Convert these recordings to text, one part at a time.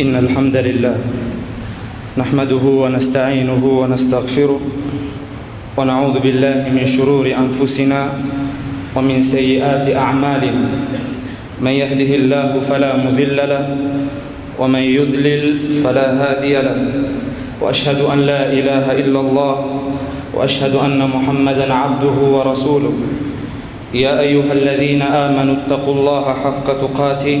إن الحمد لله نحمده ونستعينه ونستغفره ونعوذ بالله من شرور أنفسنا ومن سيئات أعمالنا. من يهده الله فلا مذل له ومن يضلل فلا هادي له. وأشهد أن لا إله إلا الله وأشهد أن محمدا عبده ورسوله. يا أيها الذين آمنوا اتقوا الله حق تقاته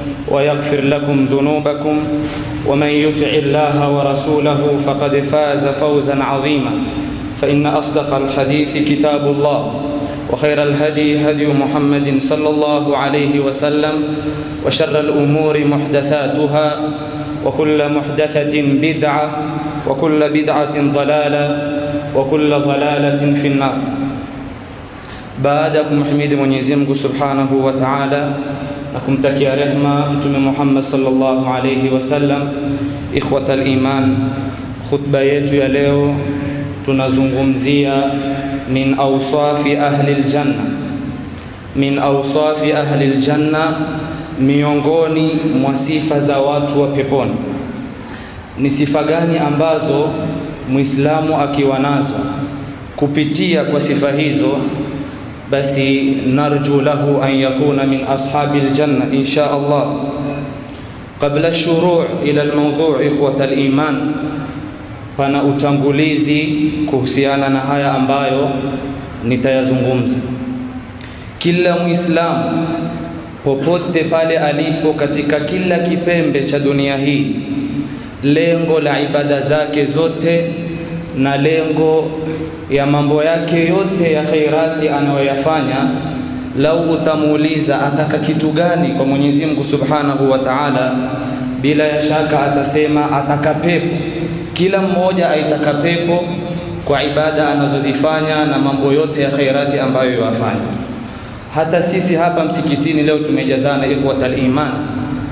ويغفر لكم ذنوبكم ومن يطع الله ورسوله فقد فاز فوزا عظيما فإن أصدق الحديث كتاب الله وخير الهدي هدي محمد صلى الله عليه وسلم وشر الأمور محدثاتها وكل محدثة بدعة وكل بدعة ضلالة وكل ضلالة في النار. Mwenyezi Mungu Subhanahu wa Ta'ala na kumtakia rehma Mtume Muhammad sallallahu alayhi wasallam, Ikhwata iman, khutba yetu ya leo tunazungumzia min awsafi ahli aljanna, min awsafi ahli aljanna, miongoni mwa sifa za watu wa peponi. Ni sifa gani ambazo Muislamu akiwa nazo kupitia kwa sifa hizo basi narju lahu an yakuna min ashabi aljanna insha Allah. Qabla shuruu ila almawdhu' ikhwata aliman, pana utangulizi kuhusiana na haya ambayo nitayazungumza. Kila Muislamu popote pale alipo katika kila kipembe cha dunia hii, lengo la ibada zake zote na lengo ya mambo yake yote ya khairati anayoyafanya, lau utamuuliza ataka kitu gani kwa Mwenyezi Mungu Subhanahu wa Ta'ala, bila ya shaka atasema ataka pepo. Kila mmoja aitaka pepo kwa ibada anazozifanya na mambo yote ya khairati ambayo yafanya. Hata sisi hapa msikitini leo tumejazana ikhwatal iman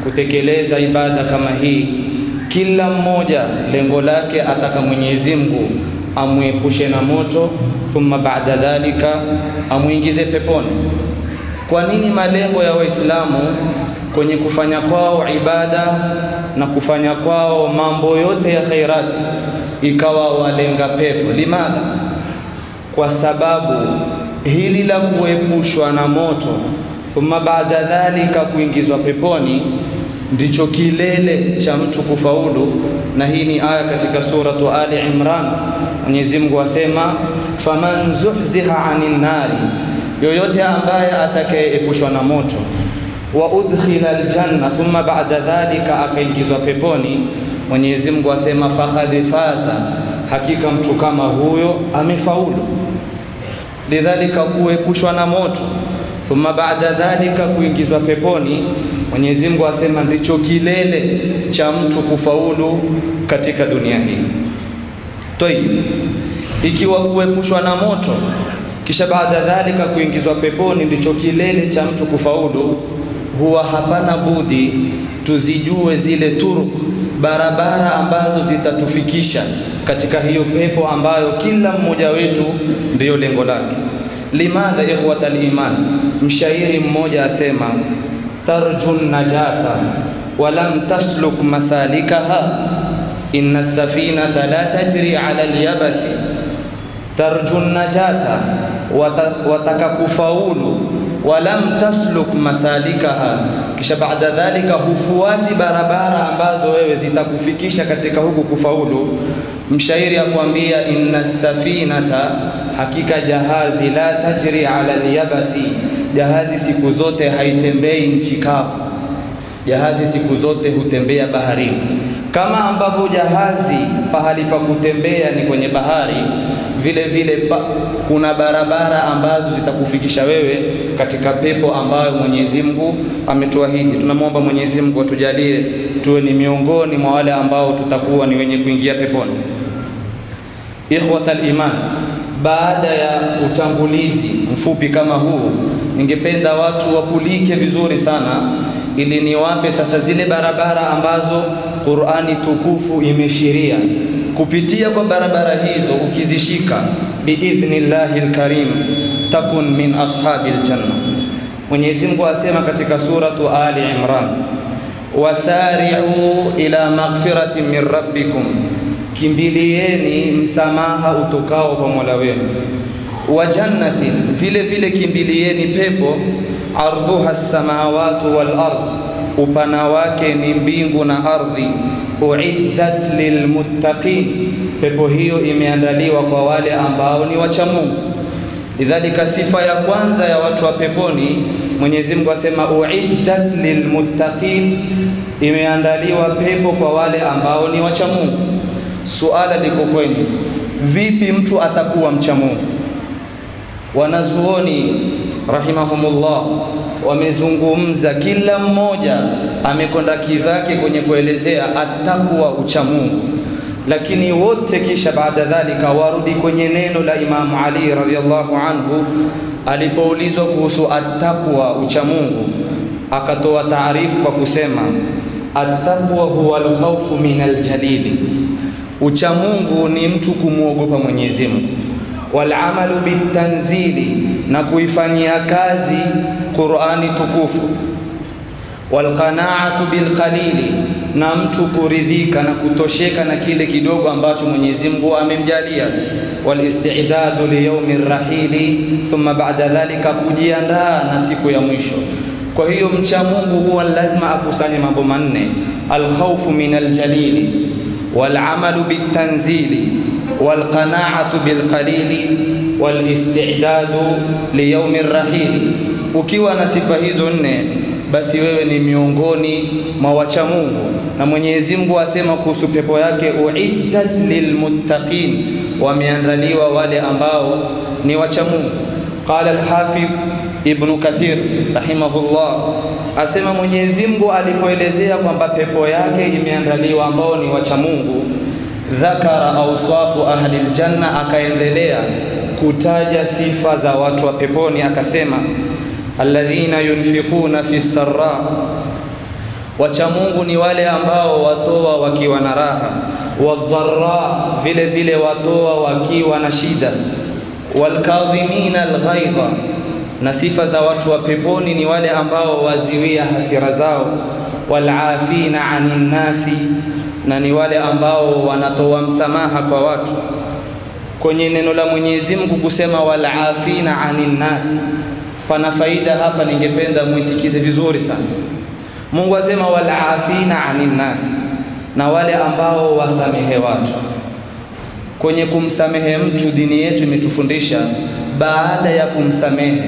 kutekeleza ibada kama hii, kila mmoja lengo lake ataka Mwenyezi Mungu amwepushe na moto, thumma baada dhalika amwingize peponi. Kwa nini malengo ya Waislamu kwenye kufanya kwao ibada na kufanya kwao mambo yote ya khairati ikawa walenga pepo? Limadha? Kwa sababu hili la kuepushwa na moto, thumma baada dhalika kuingizwa peponi ndicho kilele cha mtu kufaulu, na hii ni aya katika suratu Ali Imran. Mwenyezi Mungu asema, faman zuhziha anin nari, yoyote ambaye atakayeepushwa na moto, wa udkhila aljanna, thumma ba'da dhalika akaingizwa peponi, Mwenyezi Mungu asema faqad faza, hakika mtu kama huyo amefaulu. Lidhalika, kuepushwa na moto thumma baada dhalika kuingizwa peponi, Mwenyezi Mungu asema ndicho kilele cha mtu kufaulu katika dunia hii. Tayib, ikiwa kuepushwa na moto kisha baada dhalika kuingizwa peponi ndicho kilele cha mtu kufaulu, huwa hapana budi tuzijue zile turuk, barabara ambazo zitatufikisha katika hiyo pepo ambayo kila mmoja wetu ndiyo lengo lake. Limadha ikhwata aliman, mshairi mmoja asema tarju najata walam tasluk masalikaha inna safinata la tajri ala alyabasi. Tarju najata, wataka kufaulu, walam tasluk masalikaha, kisha baada dhalika hufuati barabara ambazo wewe zitakufikisha katika huku kufaulu. Mshairi akwambia inna safinata hakika jahazi la tajri ala lyabasi, jahazi siku zote haitembei nchi kavu, jahazi siku zote hutembea baharini. Kama ambavyo jahazi pahali pa kutembea ni kwenye bahari, vile vile pa, kuna barabara ambazo zitakufikisha wewe katika pepo ambayo Mwenyezi Mungu ametuahidi. Tunamwomba Mwenyezi Mungu atujalie tuwe ni miongoni mwa wale ambao tutakuwa ni wenye kuingia peponi. Ikhwatal iman, baada ya utangulizi mfupi kama huu, ningependa watu wapulike vizuri sana, ili niwape sasa zile barabara ambazo Qur'ani tukufu imeshiria. Kupitia kwa barabara hizo ukizishika, biidhnillahi lkarim takun min ashabi ljanna. Mwenyezi Mungu asema katika suratu Ali Imran, wasari'u ila maghfiratin min rabbikum kimbilieni msamaha utokao kwa Mola wenu, wa jannatin, vile vile kimbilieni pepo, ardhuha samawatu wal ard, upana wake ni mbingu na ardhi, uiddat lilmuttaqin, pepo hiyo imeandaliwa kwa wale ambao ni wacha Mungu. Lidhalika, sifa ya kwanza ya watu wa peponi, Mwenyezi Mungu asema uiddat lilmuttaqin, imeandaliwa pepo kwa wale ambao ni wacha Mungu. Suala liko kwenu, vipi mtu atakuwa mcha Mungu? Wanazuoni rahimahumullah wamezungumza, kila mmoja amekonda kivake kwenye kuelezea attaqwa, uchamungu. Lakini wote kisha baada dhalika warudi kwenye neno la Imamu Ali radhiallahu anhu alipoulizwa kuhusu attaqwa, uchamungu akatoa taarifu kwa kusema attaqwa huwa alkhawfu min aljalili. Uchamungu ni mtu kumwogopa Mwenyezi Mungu, walamalu bitanzili, na kuifanyia kazi Qur'ani tukufu, walqanaatu bilqalili, na mtu kuridhika na kutosheka na kile kidogo ambacho Mwenyezi Mungu amemjalia, walistidadu liyaumi rahili, thumma ba'da dhalika, kujiandaa na siku ya mwisho. Kwa hiyo mcha Mungu huwa lazima akusanye mambo manne: alkhawfu min aljalili walamalu bitanzili walqanaatu bilqalili walistidadu liyaumi rrahili. Ukiwa na sifa hizo nne, basi wewe ni miongoni mwa wacha Mungu, na Mwenyezi Mungu asema kuhusu pepo yake, uiddat lilmuttaqin, wameandaliwa wale ambao ni wacha Mungu. Qala alhafidh Ibnu Kathir rahimahullah asema Mwenyezi Mungu alipoelezea kwamba pepo yake imeandaliwa ambao ni wacha Mungu, dhakara auswafu ahli ljanna, akaendelea kutaja sifa za watu wa peponi, akasema alladhina yunfikuna fi sarra, wacha Mungu ni wale ambao watoa wakiwa na raha, wadharra, vile vile watoa wakiwa na shida, walkadhimina alghaidha na sifa za watu wa peponi ni wale ambao waziwia hasira zao, walafina anin nasi, na ni wale ambao wanatoa msamaha kwa watu. Kwenye neno la Mwenyezi Mungu kusema walafina anin nasi, pana faida hapa, ningependa muisikize vizuri sana. Mungu asema wal afina anin nasi, na wale ambao wasamehe watu. Kwenye kumsamehe mtu, dini yetu imetufundisha baada ya kumsamehe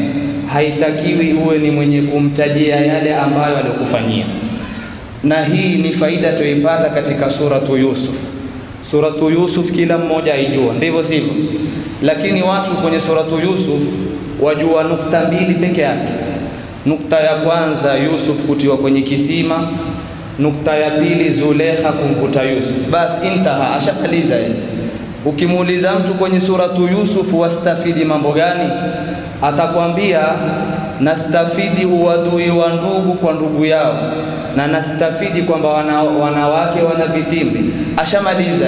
haitakiwi uwe ni mwenye kumtajia yale ambayo alikufanyia, na hii ni faida tuipata katika suratu Yusuf. Suratu Yusuf kila mmoja aijua, ndivyo sivyo? Lakini watu kwenye suratu Yusuf wajua nukta mbili peke yake. Nukta ya kwanza Yusuf kutiwa kwenye kisima, nukta ya pili Zulekha kumvuta Yusuf. Basi intaha, ashamaliza yeye. Ukimuuliza mtu kwenye suratu Yusuf wastafidi mambo gani, atakwambia nastafidi uadui wa ndugu kwa ndugu yao, na nastafidi kwamba wana, wanawake wana vitimbi. Ashamaliza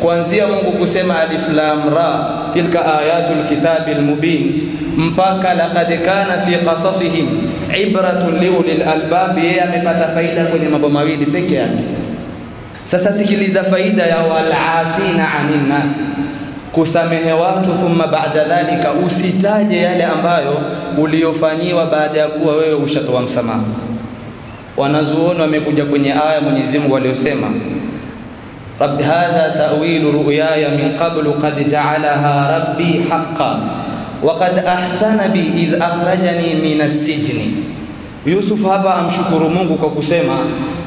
kuanzia Mungu kusema alif lam ra tilka ayatul kitabil mubin mpaka laqad kana fi qasasihim ibratun liulil albab, yeye amepata faida kwenye mambo mawili peke yake. Sasa sikiliza faida ya walafina anin nasi, kusamehe watu. Thumma baada dhalika, usitaje yale ambayo uliyofanyiwa baada ya kuwa wewe ushatoa msamaha. Wanazuoni wamekuja kwenye aya Mwenyezi Mungu aliyosema rabbi hadha ta'wilu ru'yaya min qablu qad ja'alaha rabbi haqqan wa qad ahsana bi idh akhrajani min as-sijni Yusuf hapa amshukuru Mungu kwa kusema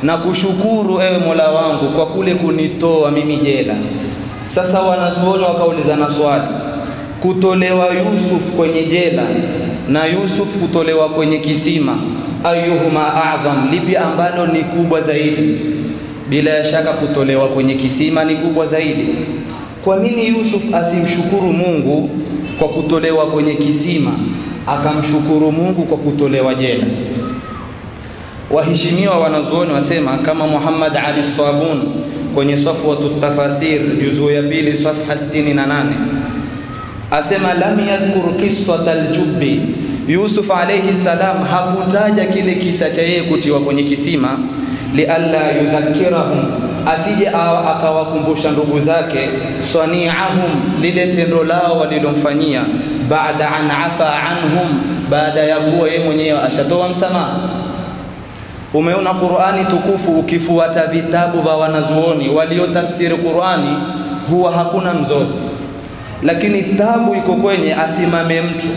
na kushukuru ewe Mola wangu kwa kule kunitoa mimi jela. Sasa wanazuoni wakaulizana swali, kutolewa Yusuf kwenye jela na Yusuf kutolewa kwenye kisima, ayuhuma a'dham, lipi ambalo ni kubwa zaidi? Bila ya shaka kutolewa kwenye kisima ni kubwa zaidi. Kwa nini Yusuf asimshukuru Mungu kwa kutolewa kwenye kisima, akamshukuru Mungu kwa kutolewa jela? Waheshimiwa wanazuoni wasema kama Muhammad Ali Sabun kwenye Safwatu Tafasir juzuu ya pili safha 68 asema lam yadhkur qissata aljubbi, Yusuf alayhi salam hakutaja kile kisa cha yeye kutiwa kwenye kisima, lialla yudhakkirahum, asije akawakumbusha ndugu zake sani'ahum, lile tendo lao walilomfanyia, baada an afa anhum, baada ya kuwa yeye mwenyewe ashatoa msamaha. Umeona Qur'ani tukufu, ukifuata vitabu vya wanazuoni waliotafsiri Qur'ani huwa hakuna mzozo, lakini tabu iko kwenye asimame mtu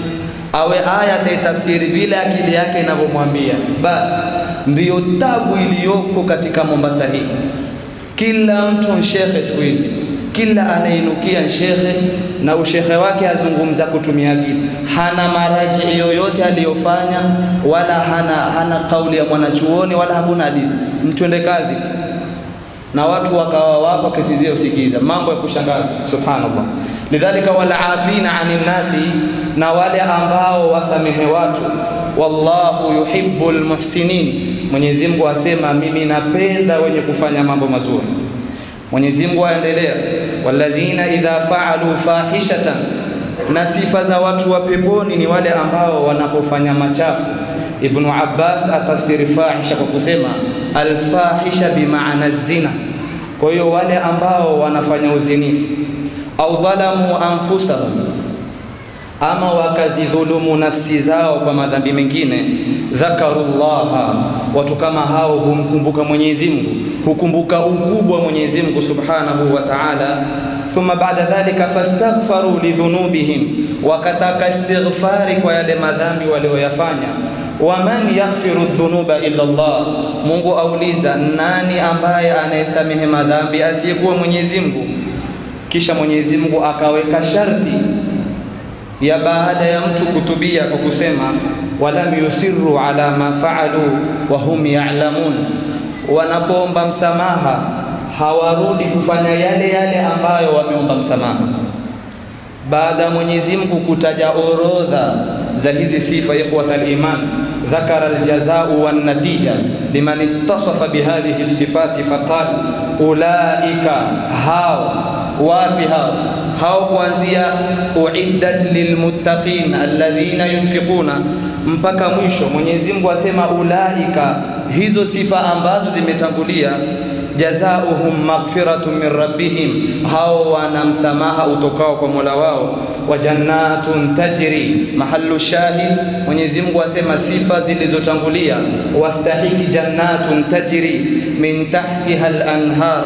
awe aya ataitafsiri vile akili yake inavyomwambia, basi ndiyo tabu iliyoko katika Mombasa hii. Kila mtu shekhe siku hizi, kila anainukia shekhe na ushekhe wake azungumza kutumia akili, hana maraji yoyote aliyofanya, wala hana, hana kauli ya mwanachuoni wala hakuna hadithi, mtwende kazi na watu wakawa wako wakitizia usikiza, mambo ya kushangaza, subhanallah. Lidhalika walafina anin nnasi, na wale ambao wasamehe watu, wallahu yuhibbul muhsinin, Mwenyezi Mungu asema mimi napenda wenye kufanya mambo mazuri. Mwenyezi Mungu aendelea, walladhina idha faalu fahishatan, na sifa za watu wa peponi ni wale ambao wanapofanya machafu. Ibnu Abbas atafsiri fahisha kwa kusema alfahisha bimaana zina, kwa hiyo wale ambao wanafanya uzinifu au dhalamu anfusahum, ama wakazidhulumu nafsi zao kwa madhambi mengine, dhakarullaha, watu kama hao humkumbuka Mwenyezi Mungu, hukumbuka ukubwa wa Mwenyezi Mungu subhanahu wa ta'ala. Thumma baada dhalika fastaghfaru lidhunubihim, wakataka istighfari kwa yale madhambi walioyafanya waman yaghfiru dhunuba illa Allah, Mungu auliza nani ambaye anayesamehe madhambi asiyekuwa Mwenyezi Mungu? Kisha Mwenyezi Mungu akaweka sharti ya baada ya mtu kutubia kwa kusema walam yusiru ala ma faalu wahum ya'lamun, wanapoomba msamaha hawarudi kufanya yale yale ambayo wameomba msamaha. Baada ya Mwenyezi Mungu kutaja orodha za hizi sifa, ikhwat al-iman, dhakara aljazau wannatija wan natija liman ittasafa bihadhihi sifati faqal ulaika, hao wapi hao hao, kuanzia uiddat lilmuttaqin alladhina yunfiquna mpaka mwisho. Mwenyezi Mungu asema ulaika, hizo sifa ambazo zimetangulia jazaohum maghfiratun min rabbihim, hao wana msamaha utokao kwa Mola wao. Wa jannatun tajri, mahallu shahid, Mwenyezi Mungu asema sifa zilizotangulia, wastahiki jannatun tajri min tahtiha al-anhar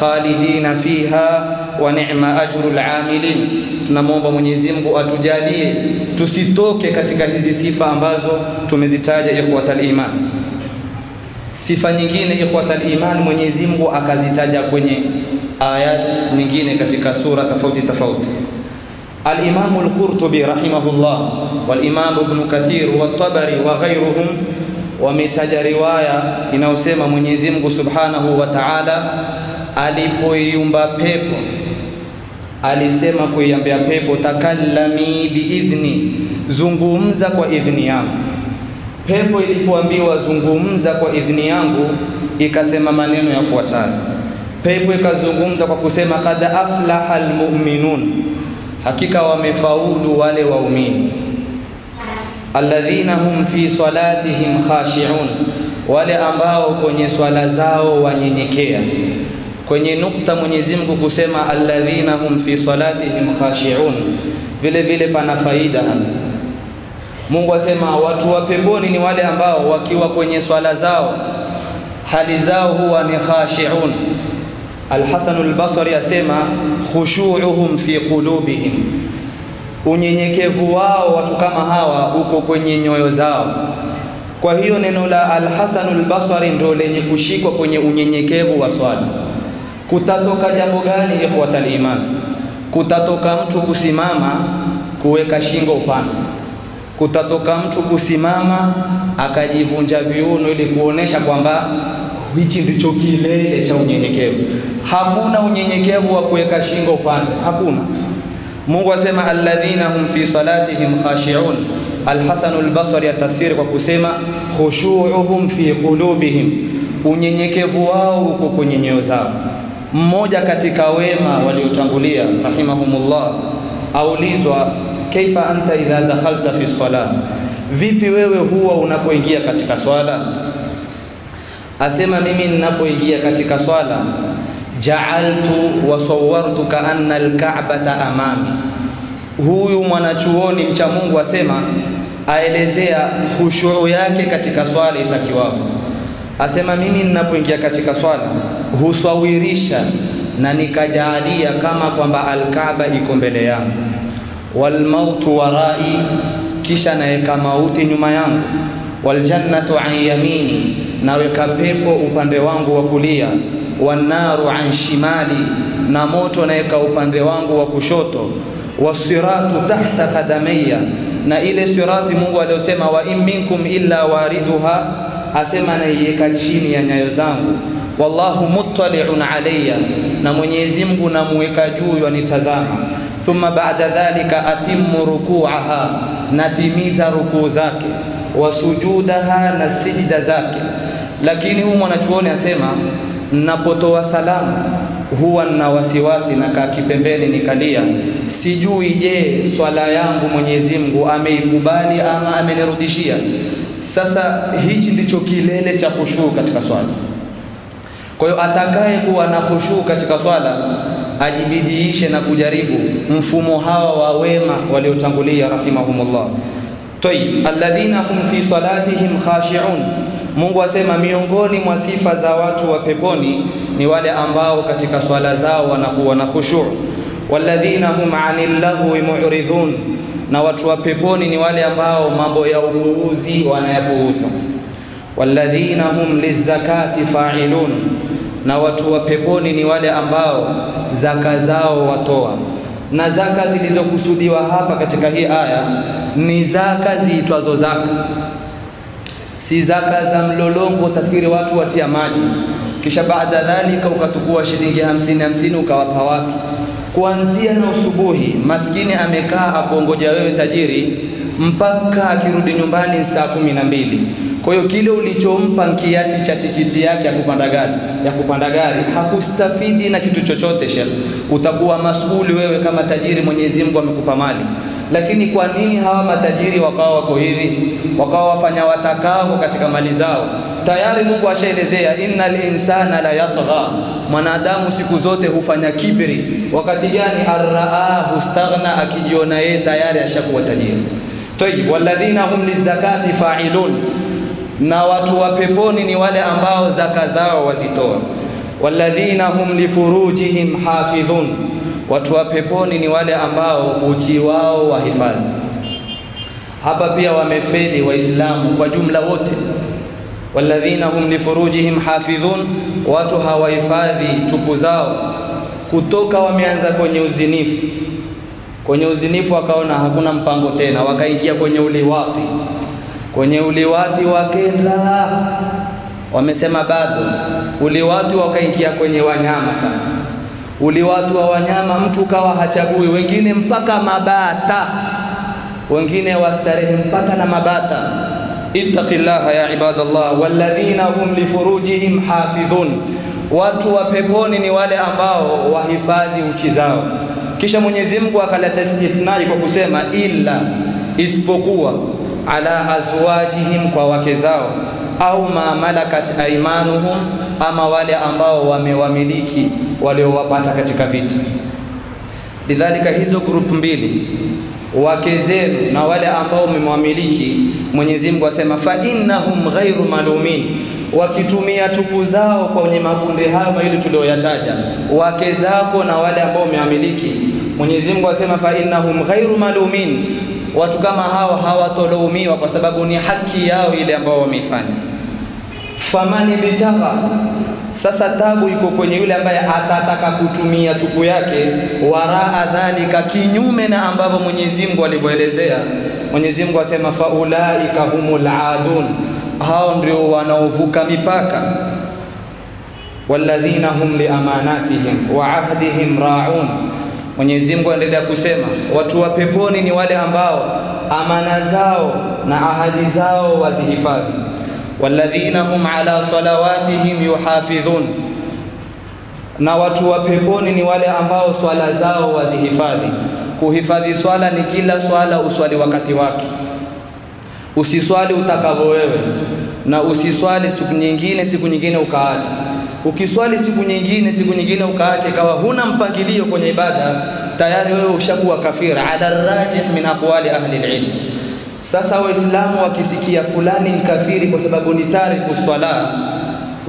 khalidina fiha wa ni'ma ajrul amilin. Tunamwomba Mwenyezi Mungu atujalie tusitoke katika hizi sifa ambazo tumezitaja, ikhwatal iman. Sifa nyingine ikhwatal iman, Mwenyezi Mungu akazitaja kwenye ayat nyingine katika sura tofauti tofauti. Al-Imam al-Qurtubi rahimahullah wal Imam Ibn Kathir wa Tabari wa ghayruhum wametaja riwaya inayosema Mwenyezi Mungu Subhanahu wa Ta'ala alipoiumba pepo alisema kuiambia pepo, takallami biidhni, zungumza kwa idhni yangu. Pepo ilipoambiwa zungumza kwa idhni yangu, ikasema maneno yafuatayo. Pepo ikazungumza kwa kusema kad aflaha almu'minun, hakika wamefaulu wale waumini. Alladhina hum fi salatihim khashi'un, wale ambao kwenye swala zao wanyenyekea. Kwenye nukta Mwenyezi Mungu kusema alladhina hum fi salatihim khashi'un, vile vile pana faida hapa. Mungu asema watu wa peponi ni wale ambao wakiwa kwenye swala zao hali zao huwa ni khashi'un. Al-Hasan al-Basri asema khushu'uhum fi qulubihim, unyenyekevu wao watu kama hawa uko kwenye nyoyo zao. Kwa hiyo neno la Al-Hasan al-Basri ndio lenye kushikwa kwenye unyenyekevu wa swala. Kutatoka jambo gani, ikhwatal iman? Kutatoka mtu kusimama kuweka shingo upande, kutatoka mtu kusimama akajivunja viuno ili kuonesha kwamba hichi ndicho kilele cha unyenyekevu. Hakuna unyenyekevu wa kuweka shingo upande, hakuna. Mungu asema alladhina hum fi salatihim khashi'un. Al-Hasan al-Basri atafsiri kwa kusema khushu'uhum fi qulubihim, unyenyekevu wao uko kwenye nyoyo zao. Mmoja katika wema waliotangulia rahimahumullah aulizwa, kaifa anta idha dakhalta fi salah, vipi wewe huwa unapoingia katika swala? Asema mimi ninapoingia katika swala ja'altu wa sawwartu ka anna al-ka'bata amami. Huyu mwanachuoni mcha Mungu asema, aelezea khushuu yake katika swala itakiwapo Asema mimi ninapoingia katika swala huswawirisha na nikajaalia kama kwamba al-Kaaba iko mbele yangu, walmautu warai, kisha naweka mauti nyuma yangu, waljannatu an yamini, naweka pepo upande wangu wa kulia wanaru an shimali, na moto naweka upande wangu wa kushoto. Wasiratu tahta qadamaya, na ile sirati Mungu aliyosema wa in minkum illa wariduha, asema naiweka chini ya nyayo zangu. Wallahu muttali'un alayya, na Mwenyezi Mungu namuweka juu yanitazama. Thumma ba'da dhalika atimmu ruku'aha, natimiza rukuu zake, wasujudaha, na sijida zake. Lakini huyu mwanachuoni asema napotoa salamu huwa na wasiwasi, nakaa kipembeni nikalia, sijui je, swala yangu Mwenyezi Mungu ameikubali ama amenirudishia. Sasa hichi ndicho kilele cha khushuu katika swala. Kwa hiyo atakaye kuwa na khushuu katika swala ajibidiishe na kujaribu mfumo hawa wa wema waliotangulia rahimahumullah. Tayib, alladhina hum fi salatihim khashi'un Mungu asema miongoni mwa sifa za watu wa peponi ni wale ambao katika swala zao wanakuwa na khushu'. Walladhina hum 'anil lahwi mu'ridhun, na watu wa peponi ni wale ambao mambo ya upuuzi wanayapuuza. Walladhina hum lizakati fa'ilun, na watu wa peponi ni wale ambao zaka zao watoa. Na zaka zilizokusudiwa hapa katika hii aya ni zaka ziitwazo zaka si zaka za mlolongo, utafikiri watu watia maji, kisha baada dhalika ukatukua shilingi hamsini hamsini ukawapa watu. Kuanzia na usubuhi, maskini amekaa akuongoja wewe tajiri, mpaka akirudi nyumbani saa kumi na mbili. Kwa hiyo kile ulichompa kiasi cha tikiti yake ya kupanda gari ya kupanda gari hakustafidi na kitu chochote. Shekh, utakuwa masuli wewe kama tajiri, Mwenyezi Mungu amekupa mali lakini kwa nini hawa matajiri wakawa wako hivi, wakawa wafanya watakao katika mali zao? Tayari Mungu ashaelezea, innal insana la yatgha, mwanadamu siku zote hufanya kibri. Wakati gani? arraahu staghna, akijiona yeye tayari ashakuwa tajiri. Tayib, walladhina hum lizakati fa'ilun, na watu wa peponi ni wale ambao zaka zao wazitoa. Walladhina hum lifurujihim hafidhun watu wa peponi ni wale ambao uchi wao wahifadhi. Hapa pia wamefeli Waislamu kwa jumla wote. walladhina hum lifurujihim hafidhun, watu hawahifadhi tupu zao kutoka wameanza kwenye uzinifu. Kwenye uzinifu wakaona hakuna mpango tena, wakaingia kwenye uliwati. Kwenye uliwati wakenda, wamesema bado. Uliwati, wakaingia kwenye wanyama sasa. Uliwatu wa wanyama, mtu kawa hachagui, wengine mpaka mabata, wengine wastarehe mpaka na mabata. Ittaqillaha ya ibadallah, walladhina hum lifurujihim hafidhun, watu wa peponi ni wale ambao wahifadhi uchi zao. Kisha Mwenyezi Mungu akaleta istithnai kwa kusema illa, isipokuwa ala azwajihim, kwa wake zao au ma malakat aimanuhum, ama wale ambao wamewamiliki waliowapata katika vita. Lidhalika, hizo grupu mbili, wake zenu na wale ambao mmewamiliki, Mwenyezi Mungu asema fa innahum ghairu malumin, wakitumia tupu zao kwenye makundi hayo mawili tuliyoyataja, wake zako na wale ambao umewamiliki. Mwenyezi Mungu asema fa innahum ghairu malumin watu kama hawa hawatolaumiwa kwa sababu ni haki yao ile ambao wameifanya. Famani bitagha, sasa tabu iko kwenye yule ambaye atataka kutumia tupu yake waraa dhalika, kinyume na ambavyo Mwenyezi Mungu alivyoelezea. Mwenyezi Mungu asema faulaika humul adun, hao ndio wanaovuka mipaka walladhina hum liamanatihim wa ahdihim raun. Mwenyezi Mungu aendelea kusema watu wa peponi ni wale ambao amana zao na ahadi zao wazihifadhi. Walladhina hum ala salawatihim yuhafidhun, na watu wa peponi ni wale ambao swala zao wazihifadhi. Kuhifadhi swala ni kila swala uswali wakati wake, usiswali utakavyo wewe, na usiswali siku nyingine siku nyingine ukaacha ukiswali siku nyingine siku nyingine ukaacha, ikawa huna mpangilio kwenye ibada, tayari wewe ushakuwa kafira ala rajih min aqwali ahli alilm. Sasa Waislamu wakisikia fulani ni kafiri kwa sababu ni tariku swala,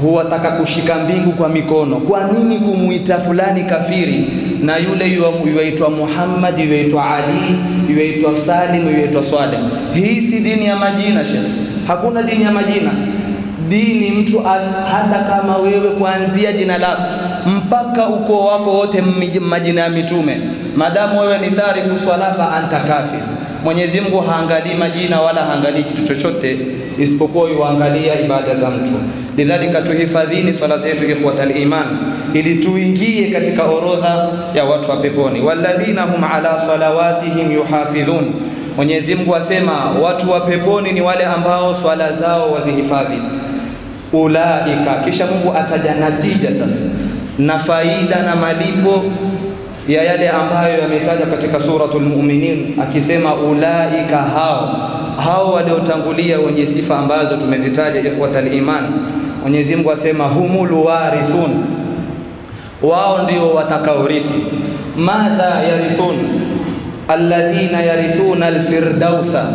huwataka kushika mbingu kwa mikono. Kwa nini kumuita fulani kafiri na yule yuwaitwa Muhammad, yuwaitwa Ali, yuaitwa Salim, yuwaitwa Swaleh? Hii si dini ya majina shekhe, hakuna dini ya majina dini mtu hata kama wewe kuanzia jina lako mpaka ukoo wako wote majina ya mitume, madamu wewe ni tariku swala fa anta kafir. Mwenyezi Mungu haangalii majina wala haangalii kitu chochote isipokuwa yuangalia ibada za mtu. Lidhalika, tuhifadhini swala zetu ikhwatal iman, ili tuingie katika orodha ya watu wa peponi. walladhina hum ala salawatihim yuhafidhun. Mwenyezi Mungu asema watu wa peponi ni wale ambao swala zao wazihifadhi ulaika. Kisha Mungu ataja natija sasa na faida na malipo ya yale ambayo yametaja katika suratul Mu'minin, akisema ulaika, hao hao waliotangulia wenye sifa ambazo tumezitaja, ikhwatal iman. Mwenyezi Mungu asema humul warithun, wao ndio watakaorithi. Madha yarithun alladhina yarithuna alfirdausa,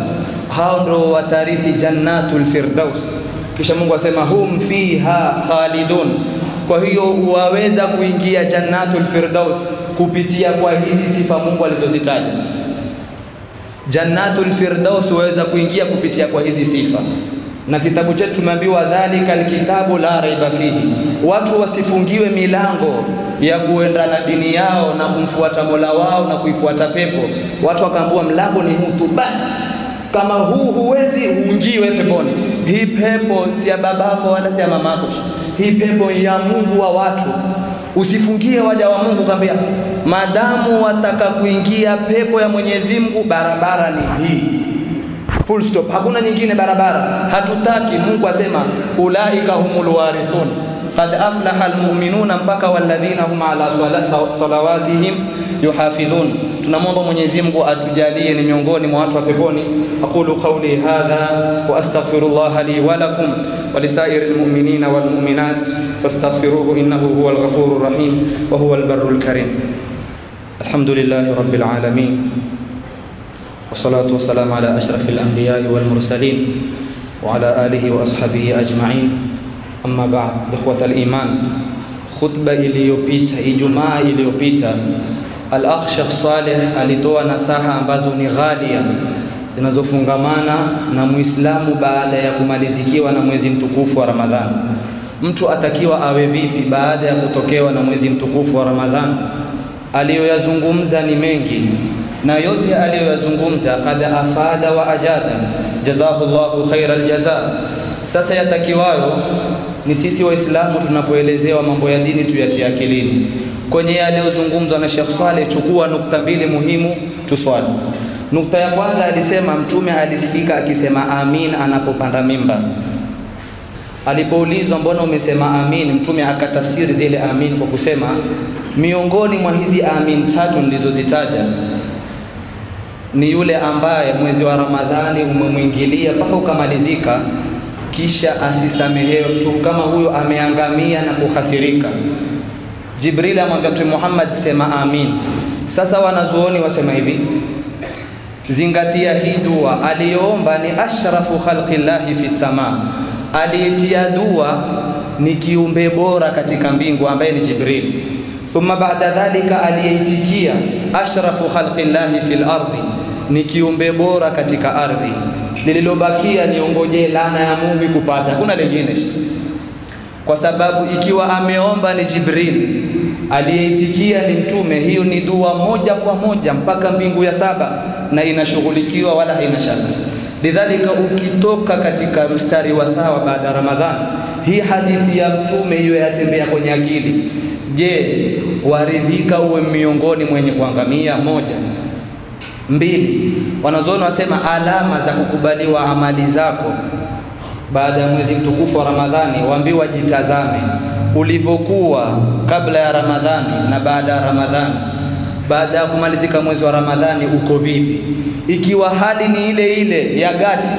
hao ndio watarithi jannatul firdaus kisha Mungu asema hum fiha khalidun. Kwa hiyo waweza kuingia jannatul firdaus kupitia kwa hizi sifa Mungu alizozitaja. Jannatul firdaus waweza kuingia kupitia kwa hizi sifa, na kitabu chetu tumeambiwa dhalika alkitabu la raiba fihi, watu wasifungiwe milango ya kuenda na dini yao na kumfuata Mola wao na kuifuata pepo. Watu wakaambiwa mlango ni huu tu basi kama huu huwezi uingiwe peponi. Hii pepo si ya babako wala si ya mamako, hii pepo ya Mungu wa watu. Usifungie waja wa Mungu, kwambia, madamu wataka kuingia pepo ya Mwenyezi Mungu, barabara ni hii, full stop, hakuna nyingine barabara. Hatutaki. Mungu asema ulaika humul warithun qad aflaha almu'minuna, mpaka walladhina hum ala salawatihim يحافظون تنمو بمني زمغو أتجالي من يونغون مواتوا بيبوني أقول قولي هذا وأستغفر الله لي ولكم ولسائر المؤمنين والمؤمنات فاستغفروه إنه هو الغفور الرحيم وهو البر الكريم الحمد لله رب العالمين والصلاة والسلام على أشرف الأنبياء والمرسلين وعلى آله وأصحابه أجمعين أما بعد إخوة الإيمان خطبة إليوبيتا إجماع إليوبيتا Al-Akh Sheikh Saleh alitoa nasaha ambazo ni ghalia zinazofungamana na Muislamu baada ya kumalizikiwa na mwezi mtukufu wa Ramadhani. Mtu atakiwa awe vipi baada ya kutokewa na mwezi mtukufu wa Ramadhani? Aliyoyazungumza ni mengi na yote aliyoyazungumza kad afada wa ajada, jazahu khairal khaira aljaza. Sasa yatakiwayo ni sisi Waislamu tunapoelezewa mambo ya dini tuyatie akilini. Kwenye yaliyozungumzwa na Sheikh Swaleh, chukua nukta mbili muhimu tuswali. Nukta ya kwanza alisema Mtume alisikika akisema amin anapopanda mimba. Alipoulizwa mbona umesema amin, Mtume akatafsiri zile amin kwa kusema miongoni mwa hizi amin tatu nilizozitaja ni yule ambaye mwezi wa Ramadhani umemwingilia mpaka ukamalizika, kisha asisamehewe mtu kama huyo, ameangamia na kuhasirika. Jibril amwambia Mtume Muhammad, sema amin. Sasa wanazuoni wasema hivi, zingatia hii dua aliyoomba ni ashrafu khalqillahi fi sama, aliyetia dua ni kiumbe bora katika mbingu ambaye ni Jibril. Thumma baada dhalika aliyeitikia ashrafu khalqillahi fil ardi, ni kiumbe bora katika ardhi, lililobakia niongojee laana ya Mungu ikupata, hakuna lingine, kwa sababu ikiwa ameomba ni Jibril aliyeitikia ni mtume, hiyo ni dua moja kwa moja mpaka mbingu ya saba na inashughulikiwa, wala haina shaka. Lidhalika, ukitoka katika mstari wa sawa baada ya Ramadhani, hii hadithi ya mtume hiyo yatembea kwenye akili. Je, waridhika uwe miongoni mwenye kuangamia? Moja. Mbili, wanazoona wasema alama za kukubaliwa amali zako baada ya mwezi mtukufu wa Ramadhani, waambiwa jitazame ulivyokuwa kabla ya Ramadhani na baada ya Ramadhani. Baada ya kumalizika mwezi wa Ramadhani uko vipi? Ikiwa hali ni ile ile ya gati,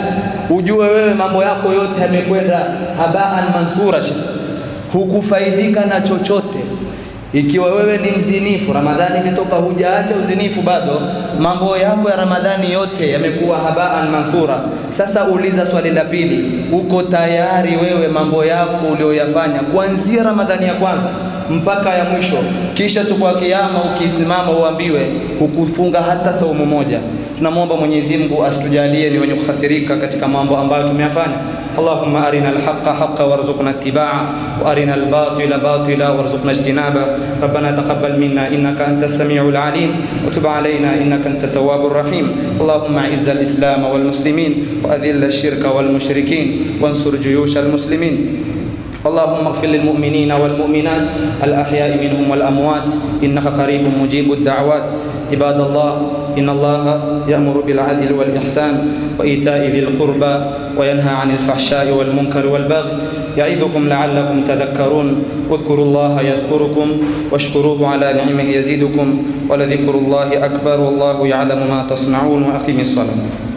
ujue wewe mambo yako yote yamekwenda habaan manthura, hukufaidika na chochote. Ikiwa wewe ni mzinifu, Ramadhani imetoka, hujaacha uzinifu bado, mambo yako ya Ramadhani yote yamekuwa habaan manthura. Sasa uliza swali la pili, uko tayari wewe mambo yako ulioyafanya kuanzia Ramadhani ya kwanza mpaka ya mwisho, kisha siku ya Kiyama ukisimama uambiwe hukufunga hata saumu moja? Tunamwomba Mwenyezi Mungu asitujalie ni wenye kukhasirika katika mambo ambayo tumeyafanya. Allahumma arina alhaqa haqa warzuqna ittibaa wa arina albatila batila warzuqna ijtinaba rabbana taqabbal minna innaka antas samiul alim wa tub alayna innaka antat tawwabur rahim Allahumma izz alislam wal muslimin wa adhill ash-shirka wal mushrikin wansur juyush al muslimin اللهم اغفر للمؤمنين والمؤمنات الأحياء منهم والأموات إنك قريب مجيب الدعوات. عباد الله إن الله يأمر بالعدل والإحسان وإيتاء ذي القربى وينهى عن الفحشاء والمنكر والبغي. يعظكم لعلكم تذكرون. اذكروا الله يذكركم واشكروه على نعمه يزيدكم ولذكر الله أكبر والله يعلم ما تصنعون وأقم الصلاة.